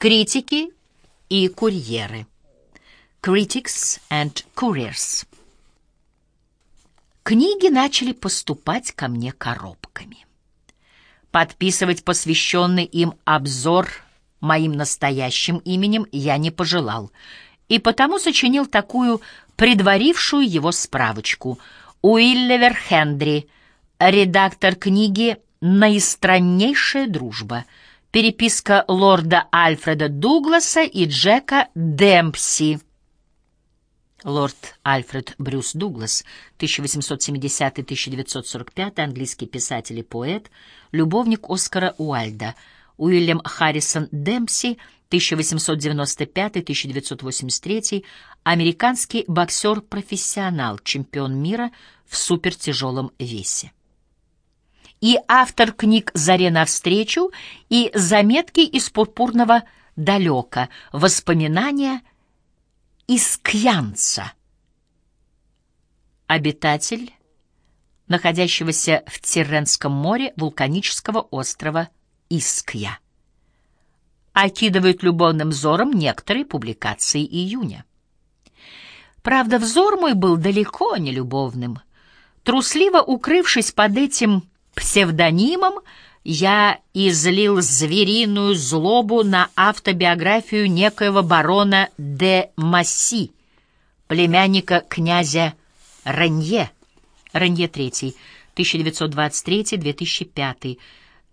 Критики и курьеры. Critics and Couriers. Книги начали поступать ко мне коробками. Подписывать посвященный им обзор моим настоящим именем я не пожелал, и потому сочинил такую предварившую его справочку. Уиллевер Хендри, редактор книги «Наистраннейшая дружба», переписка лорда Альфреда Дугласа и Джека Демпси. Лорд Альфред Брюс Дуглас, 1870-1945, английский писатель и поэт, любовник Оскара Уальда, Уильям Харрисон Демпси, 1895-1983, американский боксер-профессионал, чемпион мира в супертяжелом весе. И автор книг «Заре навстречу» и «Заметки из пурпурного далека. Воспоминания Искьянца. Обитатель, находящегося в Тирренском море вулканического острова Искья. Окидывает любовным взором некоторые публикации июня. Правда, взор мой был далеко не любовным. Трусливо укрывшись под этим псевдонимом, я излил звериную злобу на автобиографию некоего барона де Масси, племянника князя Ранье, Ранье III, 1923-2005,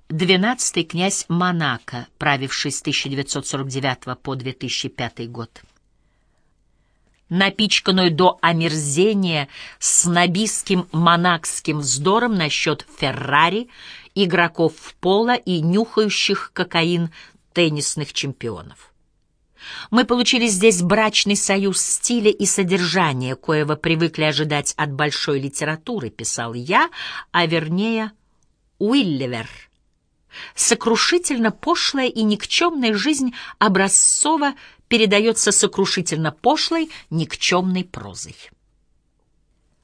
двенадцатый князь Монако, правивший с 1949 по 2005 год. Напичканную до омерзения снобистским монакским вздором насчет Феррари игроков в поло и нюхающих кокаин теннисных чемпионов. Мы получили здесь брачный союз стиля и содержания, коего привыкли ожидать от большой литературы, писал я, а вернее Уиллевер. Сокрушительно пошлая и никчемная жизнь образцово передается сокрушительно пошлой, никчемной прозой.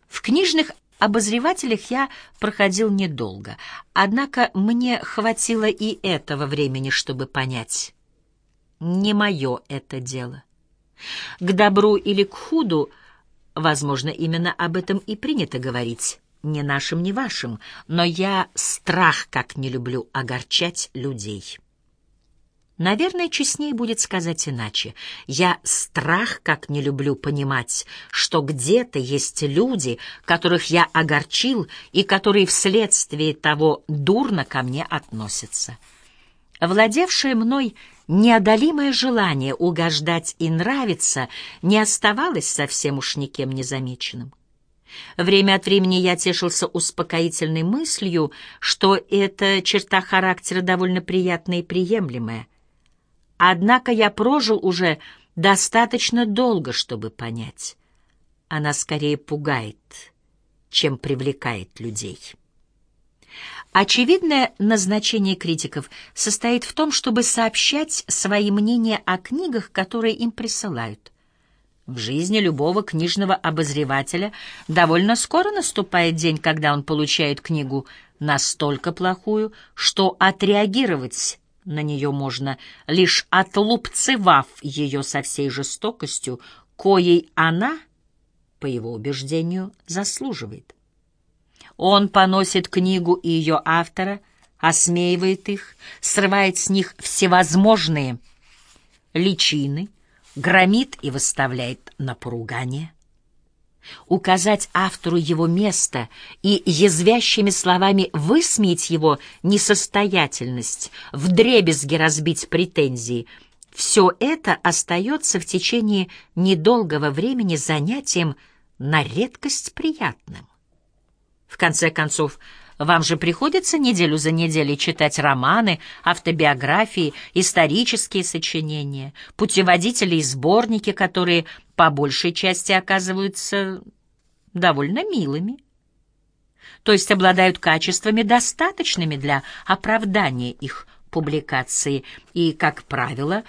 В книжных обозревателях я проходил недолго, однако мне хватило и этого времени, чтобы понять. Не мое это дело. К добру или к худу, возможно, именно об этом и принято говорить, не нашим, не вашим, но я страх как не люблю огорчать людей. Наверное, честнее будет сказать иначе. Я страх как не люблю понимать, что где-то есть люди, которых я огорчил и которые вследствие того дурно ко мне относятся. Владевшее мной неодолимое желание угождать и нравиться не оставалось совсем уж никем незамеченным. Время от времени я тешился успокоительной мыслью, что эта черта характера довольно приятная и приемлемая — Однако я прожил уже достаточно долго, чтобы понять. Она скорее пугает, чем привлекает людей. Очевидное назначение критиков состоит в том, чтобы сообщать свои мнения о книгах, которые им присылают. В жизни любого книжного обозревателя довольно скоро наступает день, когда он получает книгу настолько плохую, что отреагировать на нее можно, лишь отлупцевав ее со всей жестокостью, коей она, по его убеждению, заслуживает. Он поносит книгу и ее автора, осмеивает их, срывает с них всевозможные личины, громит и выставляет на поругание указать автору его место и язвящими словами высмеять его несостоятельность, вдребезги разбить претензии, все это остается в течение недолгого времени занятием на редкость приятным. В конце концов, вам же приходится неделю за неделей читать романы, автобиографии, исторические сочинения, путеводители и сборники, которые по большей части оказываются довольно милыми. То есть обладают качествами, достаточными для оправдания их публикации и, как правило,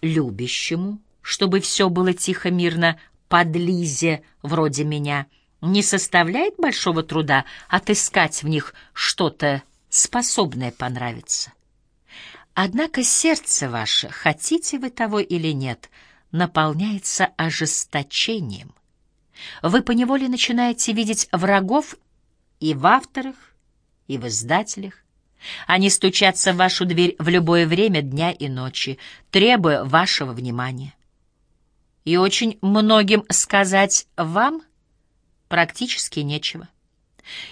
любящему, чтобы все было тихо-мирно под Лизе, вроде меня — не составляет большого труда отыскать в них что-то способное понравиться. Однако сердце ваше, хотите вы того или нет, наполняется ожесточением. Вы поневоле начинаете видеть врагов и в авторах, и в издателях. Они стучатся в вашу дверь в любое время дня и ночи, требуя вашего внимания. И очень многим сказать вам практически нечего.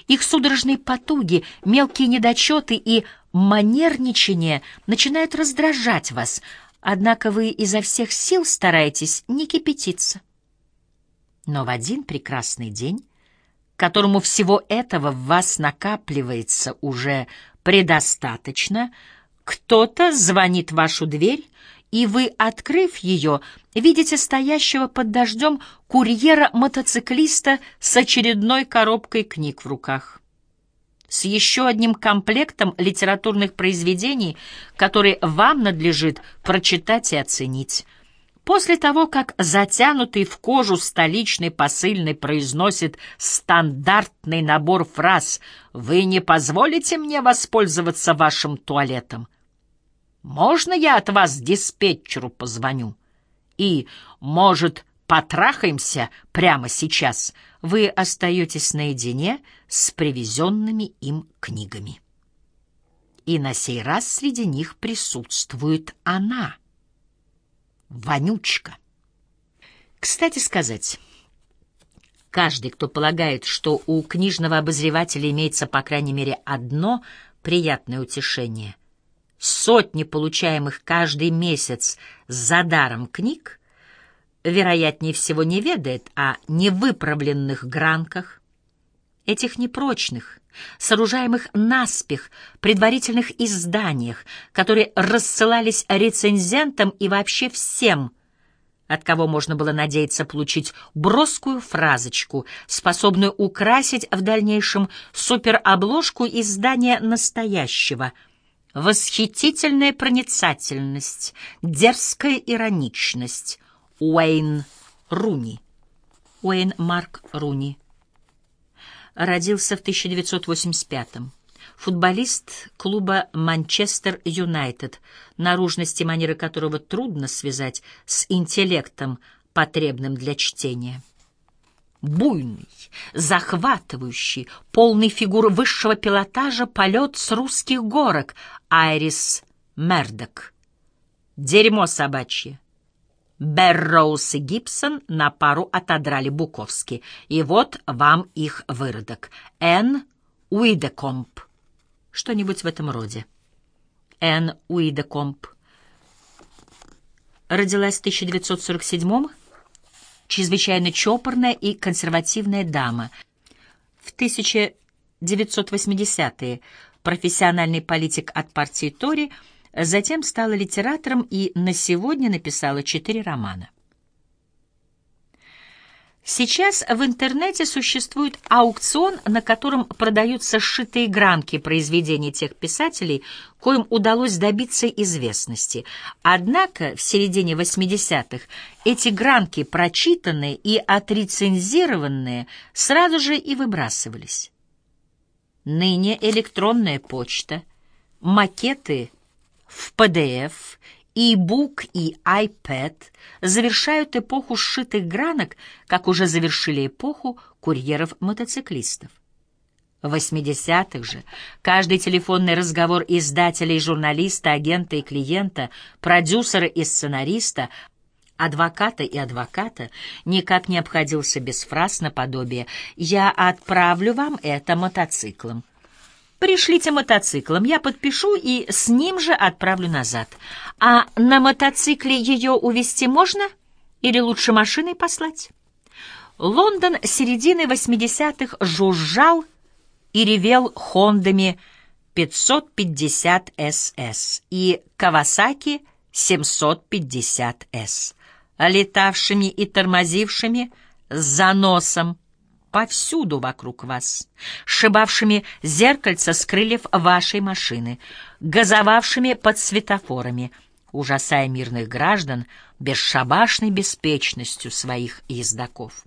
Их судорожные потуги, мелкие недочеты и манерничание начинают раздражать вас, однако вы изо всех сил стараетесь не кипятиться. Но в один прекрасный день, которому всего этого в вас накапливается уже предостаточно, кто-то звонит в вашу дверь, и вы, открыв ее, видите стоящего под дождем курьера-мотоциклиста с очередной коробкой книг в руках. С еще одним комплектом литературных произведений, которые вам надлежит прочитать и оценить. После того, как затянутый в кожу столичный посыльный произносит стандартный набор фраз «Вы не позволите мне воспользоваться вашим туалетом?» «Можно я от вас диспетчеру позвоню?» И, может, потрахаемся прямо сейчас?» Вы остаетесь наедине с привезенными им книгами. И на сей раз среди них присутствует она — вонючка. Кстати сказать, каждый, кто полагает, что у книжного обозревателя имеется по крайней мере одно приятное утешение, сотни получаемых каждый месяц за даром книг, вероятнее всего не ведает о невыправленных гранках, этих непрочных, сооружаемых наспех предварительных изданиях, которые рассылались рецензентам и вообще всем, от кого можно было надеяться получить броскую фразочку, способную украсить в дальнейшем суперобложку издания настоящего. Восхитительная проницательность, дерзкая ироничность. Уэйн Руни. Уэйн Марк Руни родился в 1985-м. Футболист клуба «Манчестер Юнайтед», наружности манеры которого трудно связать с интеллектом, потребным для чтения. Буйный, захватывающий, полный фигур высшего пилотажа полет с русских горок Айрис Мердок. Дерьмо собачье. Берроуз и Гибсон на пару отодрали Буковски. И вот вам их выродок. Н. Уидекомп. Что-нибудь в этом роде. Н. Уидекомп. Родилась в 1947-м. Чрезвычайно чопорная и консервативная дама. В 1980-е профессиональный политик от партии Тори – Затем стала литератором и на сегодня написала четыре романа. Сейчас в интернете существует аукцион, на котором продаются сшитые гранки произведений тех писателей, коим удалось добиться известности. Однако в середине 80-х эти гранки, прочитанные и отрецензированные, сразу же и выбрасывались. Ныне электронная почта, макеты – в PDF, e-book и iPad завершают эпоху сшитых гранок, как уже завершили эпоху курьеров-мотоциклистов. В 80-х же каждый телефонный разговор издателя и журналиста, агента и клиента, продюсера и сценариста, адвоката и адвоката никак не обходился без фраз наподобие «Я отправлю вам это мотоциклом». Пришлите мотоциклом, я подпишу и с ним же отправлю назад. А на мотоцикле ее увезти можно? Или лучше машиной послать? Лондон середины 80-х жужжал и ревел Хондами 550 СС и Кавасаки 750 С, летавшими и тормозившими с заносом повсюду вокруг вас, шибавшими зеркальца с крыльев вашей машины, газовавшими под светофорами, ужасая мирных граждан бесшабашной беспечностью своих ездаков.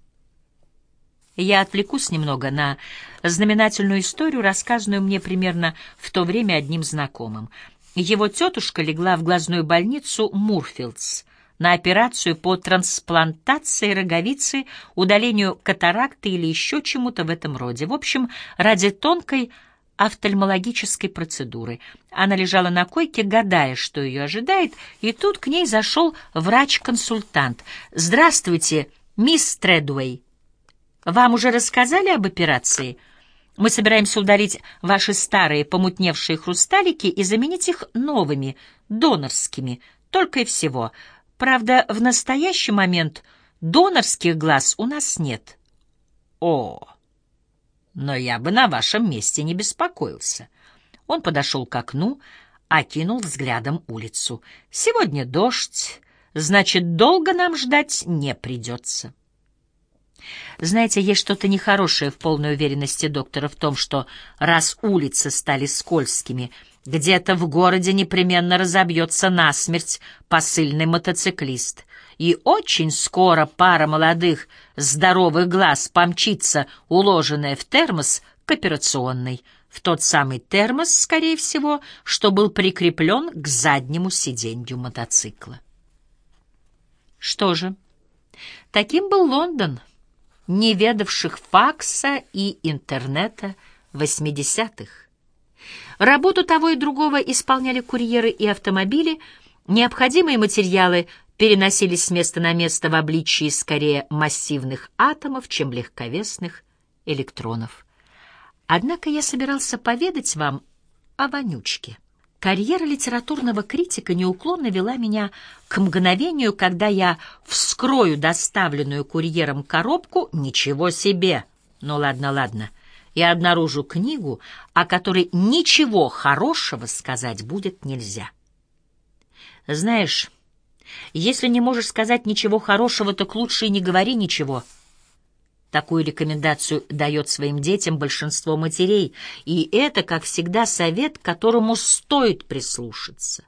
Я отвлекусь немного на знаменательную историю, рассказанную мне примерно в то время одним знакомым. Его тетушка легла в глазную больницу Мурфилдс на операцию по трансплантации роговицы, удалению катаракты или еще чему-то в этом роде. В общем, ради тонкой офтальмологической процедуры. Она лежала на койке, гадая, что ее ожидает, и тут к ней зашел врач-консультант. «Здравствуйте, мисс Тредуэй. Вам уже рассказали об операции?» Мы собираемся удалить ваши старые помутневшие хрусталики и заменить их новыми, донорскими, только и всего. Правда, в настоящий момент донорских глаз у нас нет. О, но я бы на вашем месте не беспокоился. Он подошел к окну, окинул взглядом улицу. Сегодня дождь, значит, долго нам ждать не придется. Знаете, есть что-то нехорошее в полной уверенности доктора в том, что раз улицы стали скользкими, где-то в городе непременно разобьется насмерть посыльный мотоциклист, и очень скоро пара молодых здоровых глаз помчится, уложенная в термос, к операционной, в тот самый термос, скорее всего, что был прикреплен к заднему сиденью мотоцикла. Что же, таким был Лондон — не ведавших факса и интернета 80-х. Работу того и другого исполняли курьеры и автомобили, необходимые материалы переносились с места на место в обличии скорее массивных атомов, чем легковесных электронов. Однако я собирался поведать вам о вонючке. Карьера литературного критика неуклонно вела меня к мгновению, когда я вскрою доставленную курьером коробку «Ничего себе!» Ну ладно, ладно. И обнаружу книгу, о которой ничего хорошего сказать будет нельзя. Знаешь, если не можешь сказать ничего хорошего, так лучше и не говори ничего — Такую рекомендацию дает своим детям большинство матерей, и это, как всегда, совет, которому стоит прислушаться.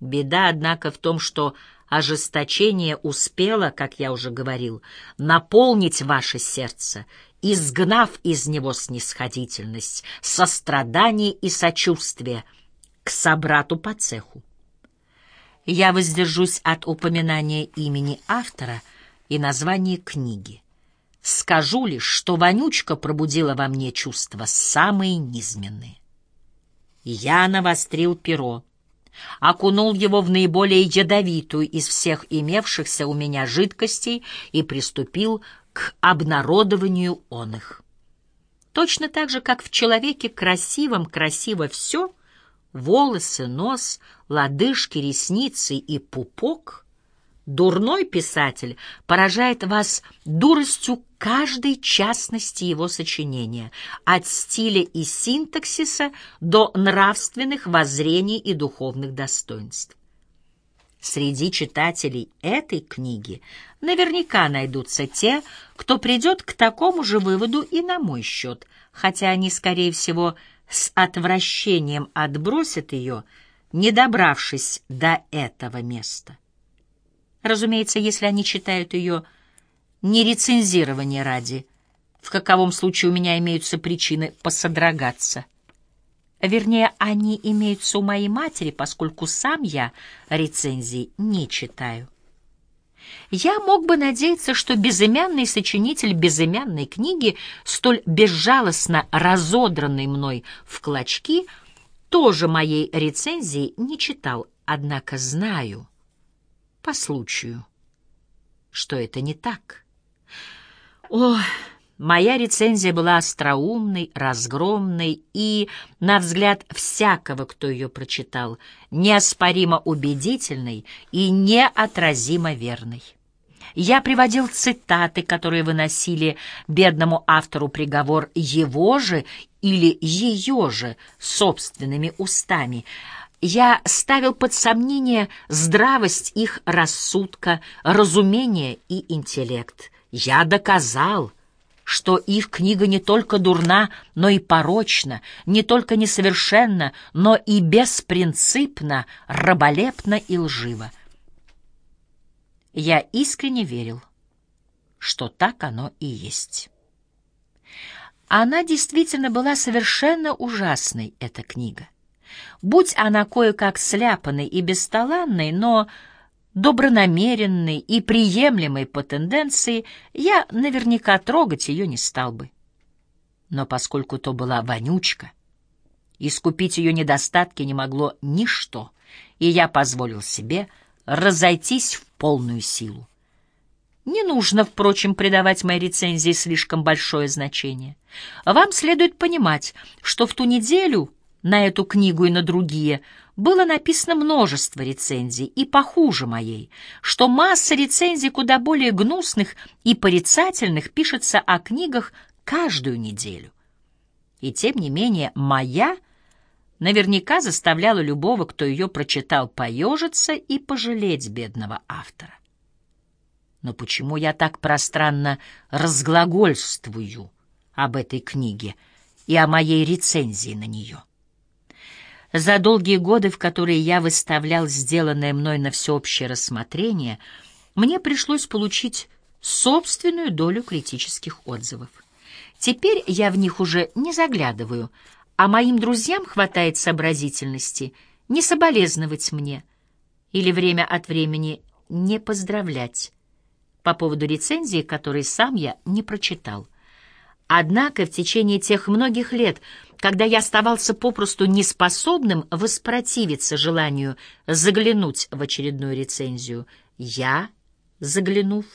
Беда, однако, в том, что ожесточение успело, как я уже говорил, наполнить ваше сердце, изгнав из него снисходительность, сострадание и сочувствие к собрату по цеху. Я воздержусь от упоминания имени автора и названия книги. Скажу лишь, что вонючка пробудила во мне чувства самые низменные. Я навострил перо, окунул его в наиболее ядовитую из всех имевшихся у меня жидкостей и приступил к обнародованию он их. Точно так же, как в человеке красивом красиво все — волосы, нос, лодыжки, ресницы и пупок — Дурной писатель поражает вас дуростью каждой частности его сочинения, от стиля и синтаксиса до нравственных воззрений и духовных достоинств. Среди читателей этой книги наверняка найдутся те, кто придет к такому же выводу и на мой счет, хотя они, скорее всего, с отвращением отбросят ее, не добравшись до этого места. Разумеется, если они читают ее не рецензирование ради, в каковом случае у меня имеются причины посодрогаться. Вернее, они имеются у моей матери, поскольку сам я рецензий не читаю. Я мог бы надеяться, что безымянный сочинитель безымянной книги, столь безжалостно разодранный мной в клочки, тоже моей рецензии не читал, однако знаю — по случаю, что это не так. О, моя рецензия была остроумной, разгромной и, на взгляд всякого, кто ее прочитал, неоспоримо убедительной и неотразимо верной. Я приводил цитаты, которые выносили бедному автору приговор его же или ее же собственными устами — я ставил под сомнение здравость их рассудка, разумение и интеллект. Я доказал, что их книга не только дурна, но и порочна, не только несовершенна, но и беспринципна, раболепна и лжива. Я искренне верил, что так оно и есть. Она действительно была совершенно ужасной, эта книга. Будь она кое-как сляпанной и бесталанной, но добронамеренной и приемлемой по тенденции, я наверняка трогать ее не стал бы. Но поскольку то была вонючка, искупить ее недостатки не могло ничто, и я позволил себе разойтись в полную силу. Не нужно, впрочем, придавать моей рецензии слишком большое значение. Вам следует понимать, что в ту неделю на эту книгу и на другие было написано множество рецензий, и похуже моей, что масса рецензий куда более гнусных и порицательных пишется о книгах каждую неделю. И тем не менее моя наверняка заставляла любого, кто ее прочитал, поежиться и пожалеть бедного автора. Но почему я так пространно разглагольствую об этой книге и о моей рецензии на нее? За долгие годы, в которые я выставлял сделанное мной на всеобщее рассмотрение, мне пришлось получить собственную долю критических отзывов. Теперь я в них уже не заглядываю, а моим друзьям хватает сообразительности не соболезновать мне или время от времени не поздравлять по поводу рецензии, которой сам я не прочитал. Однако в течение тех многих лет, когда я оставался попросту неспособным воспротивиться желанию заглянуть в очередную рецензию, я, заглянув,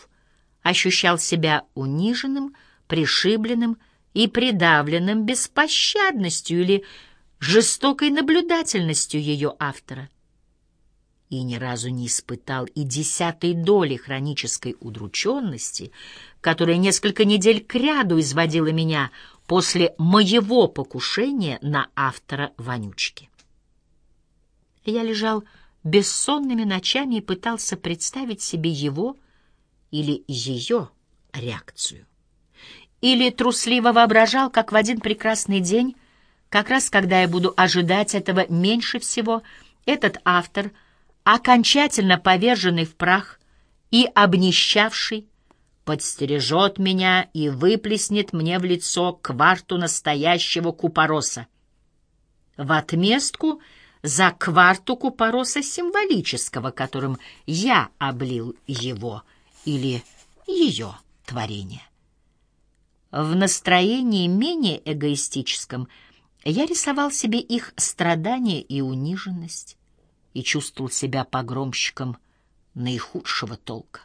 ощущал себя униженным, пришибленным и придавленным беспощадностью или жестокой наблюдательностью ее автора. И ни разу не испытал и десятой доли хронической удрученности, которая несколько недель кряду изводила меня после моего покушения на автора «Вонючки». Я лежал бессонными ночами и пытался представить себе его или ее реакцию. Или трусливо воображал, как в один прекрасный день, как раз когда я буду ожидать этого меньше всего, этот автор — окончательно поверженный в прах и обнищавший, подстережет меня и выплеснет мне в лицо кварту настоящего купороса. В отместку за кварту купороса символического, которым я облил его или ее творение. В настроении менее эгоистическом я рисовал себе их страдания и униженность и чувствовал себя погромщиком наихудшего толка.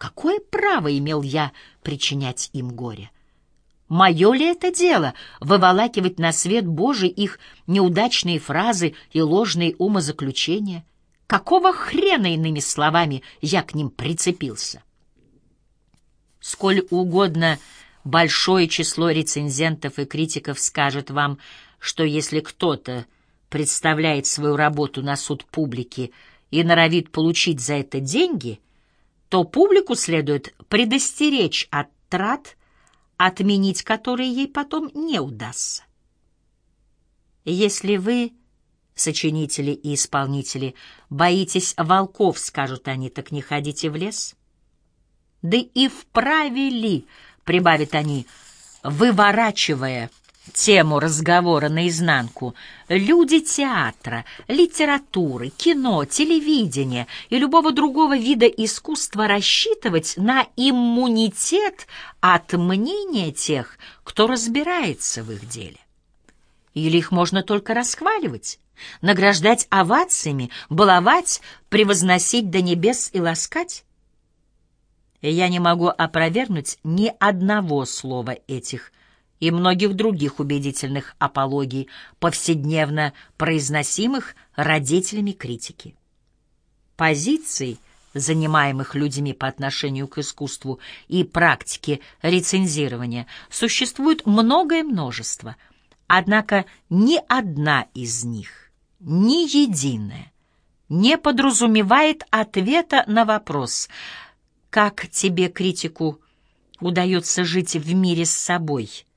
Какое право имел я причинять им горе? Мое ли это дело — выволакивать на свет Божий их неудачные фразы и ложные умозаключения? Какого хрена, иными словами, я к ним прицепился? Сколь угодно большое число рецензентов и критиков скажет вам, что если кто-то представляет свою работу на суд публики и норовит получить за это деньги, то публику следует предостеречь от трат, отменить которые ей потом не удастся. Если вы, сочинители и исполнители, боитесь волков, скажут они, так не ходите в лес. Да и вправе ли, прибавят они, выворачивая тему разговора наизнанку, люди театра, литературы, кино, телевидения и любого другого вида искусства рассчитывать на иммунитет от мнения тех, кто разбирается в их деле. Или их можно только расхваливать, награждать овациями, баловать, превозносить до небес и ласкать? Я не могу опровергнуть ни одного слова этих и многих других убедительных апологий, повседневно произносимых родителями критики. Позиций, занимаемых людьми по отношению к искусству и практике рецензирования, существует многое множество, однако ни одна из них, ни единая, не подразумевает ответа на вопрос, как тебе, критику, удается жить в мире с собой –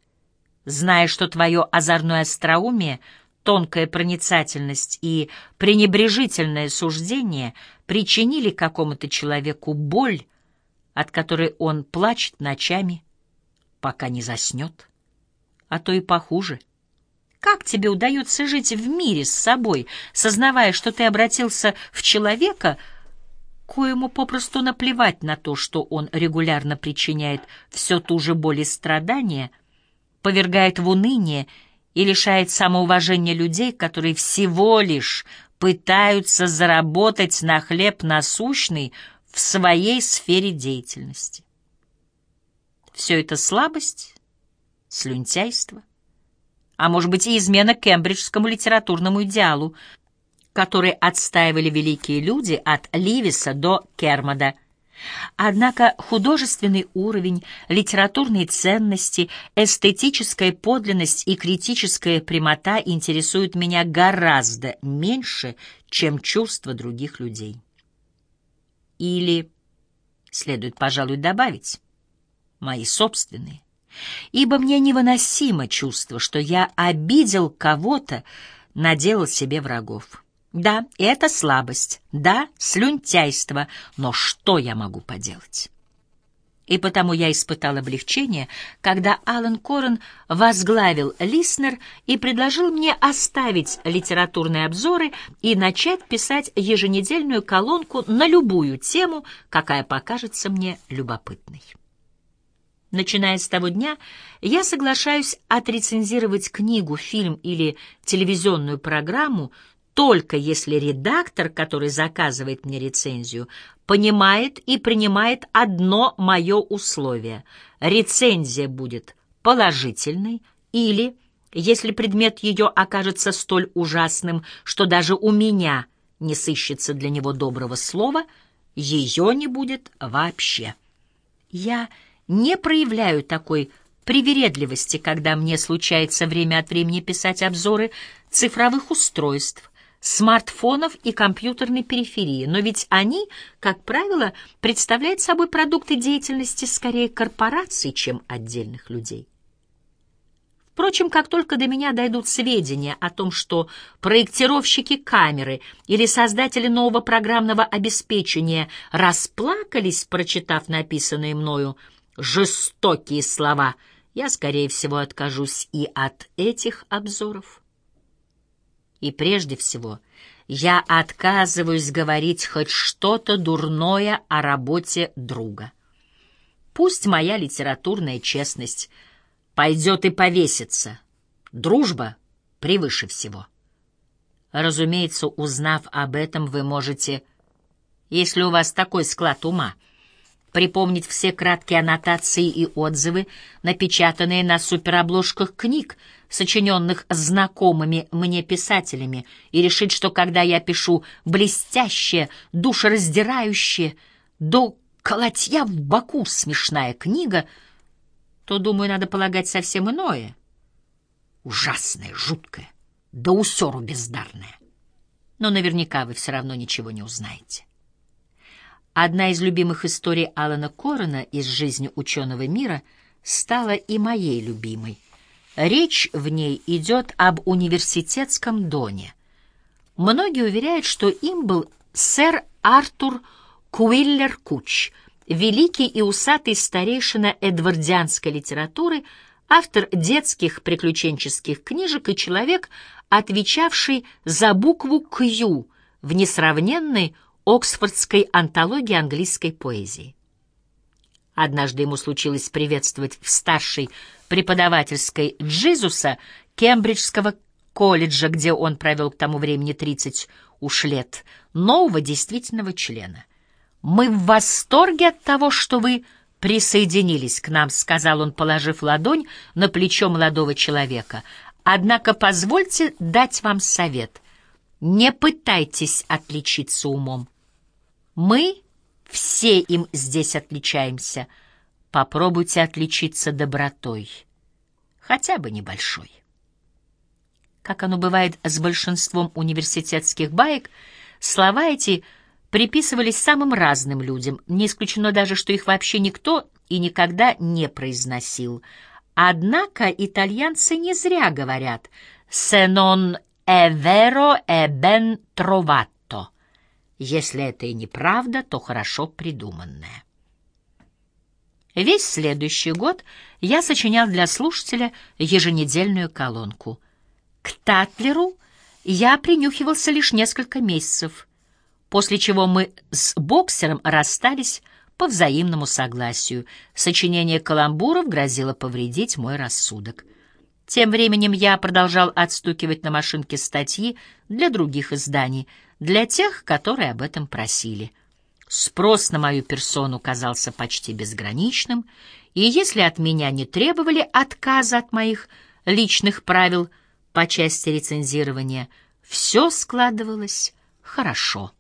зная, что твое озорное остроумие, тонкая проницательность и пренебрежительное суждение причинили какому-то человеку боль, от которой он плачет ночами, пока не заснет, а то и похуже, Как тебе удается жить в мире с собой, сознавая, что ты обратился в человека, коему попросту наплевать на то, что он регулярно причиняет все ту же боль и страдания, повергает в уныние и лишает самоуважения людей, которые всего лишь пытаются заработать на хлеб насущный в своей сфере деятельности. Все это слабость, слюнтяйство, а может быть и измена кембриджскому литературному идеалу, который отстаивали великие люди от Ливиса до Кермода. Однако художественный уровень, литературные ценности, эстетическая подлинность и критическая прямота интересуют меня гораздо меньше, чем чувства других людей. Или, следует, пожалуй, добавить, мои собственные. Ибо мне невыносимо чувство, что я обидел кого-то, наделал себе врагов. Да, это слабость, да, слюнтяйство, но что я могу поделать? И потому я испытал облегчение, когда Алан Корен возглавил Лиснер и предложил мне оставить литературные обзоры и начать писать еженедельную колонку на любую тему, какая покажется мне любопытной. Начиная с того дня, я соглашаюсь отрецензировать книгу, фильм или телевизионную программу только если редактор, который заказывает мне рецензию, понимает и принимает одно мое условие. Рецензия будет положительной или, если предмет ее окажется столь ужасным, что даже у меня не сыщется для него доброго слова, ее не будет вообще. Я не проявляю такой привередливости, когда мне случается время от времени писать обзоры цифровых устройств, смартфонов и компьютерной периферии, но ведь они, как правило, представляют собой продукты деятельности скорее корпораций, чем отдельных людей. Впрочем, как только до меня дойдут сведения о том, что проектировщики камеры или создатели нового программного обеспечения расплакались, прочитав написанные мною жестокие слова, я, скорее всего, откажусь и от этих обзоров. И прежде всего, я отказываюсь говорить хоть что-то дурное о работе друга. Пусть моя литературная честность пойдет и повесится. Дружба превыше всего. Разумеется, узнав об этом, вы можете, если у вас такой склад ума, припомнить все краткие аннотации и отзывы, напечатанные на суперобложках книг, сочиненных знакомыми мне писателями, и решить, что когда я пишу блестящее, душераздирающее, до колотья в боку смешная книга, то, думаю, надо полагать совсем иное. Ужасное, жуткое, да усеру бездарное. Но наверняка вы все равно ничего не узнаете. Одна из любимых историй Алана Корена из жизни ученого мира стала и моей любимой. Речь в ней идет об университетском доне. Многие уверяют, что им был сэр Артур Куиллер Куч, великий и усатый старейшина эдвардианской литературы, автор детских приключенческих книжек и человек, отвечавший за букву «Кью» в несравненной Оксфордской антологии английской поэзии. Однажды ему случилось приветствовать в старшей преподавательской Джизуса Кембриджского колледжа, где он провел к тому времени 30 уж лет, нового действительного члена. «Мы в восторге от того, что вы присоединились к нам», — сказал он, положив ладонь на плечо молодого человека. «Однако позвольте дать вам совет. Не пытайтесь отличиться умом. Мы все им здесь отличаемся. Попробуйте отличиться добротой, хотя бы небольшой. Как оно бывает с большинством университетских баек, слова эти приписывались самым разным людям, не исключено даже, что их вообще никто и никогда не произносил. Однако итальянцы не зря говорят «se non è vero è ben trovato» Если это и неправда, то хорошо придуманное. Весь следующий год я сочинял для слушателя еженедельную колонку. К Татлеру я принюхивался лишь несколько месяцев, после чего мы с боксером расстались по взаимному согласию. Сочинение каламбуров грозило повредить мой рассудок. Тем временем я продолжал отстукивать на машинке статьи для других изданий, для тех, которые об этом просили. Спрос на мою персону казался почти безграничным, и если от меня не требовали отказа от моих личных правил по части рецензирования, все складывалось хорошо.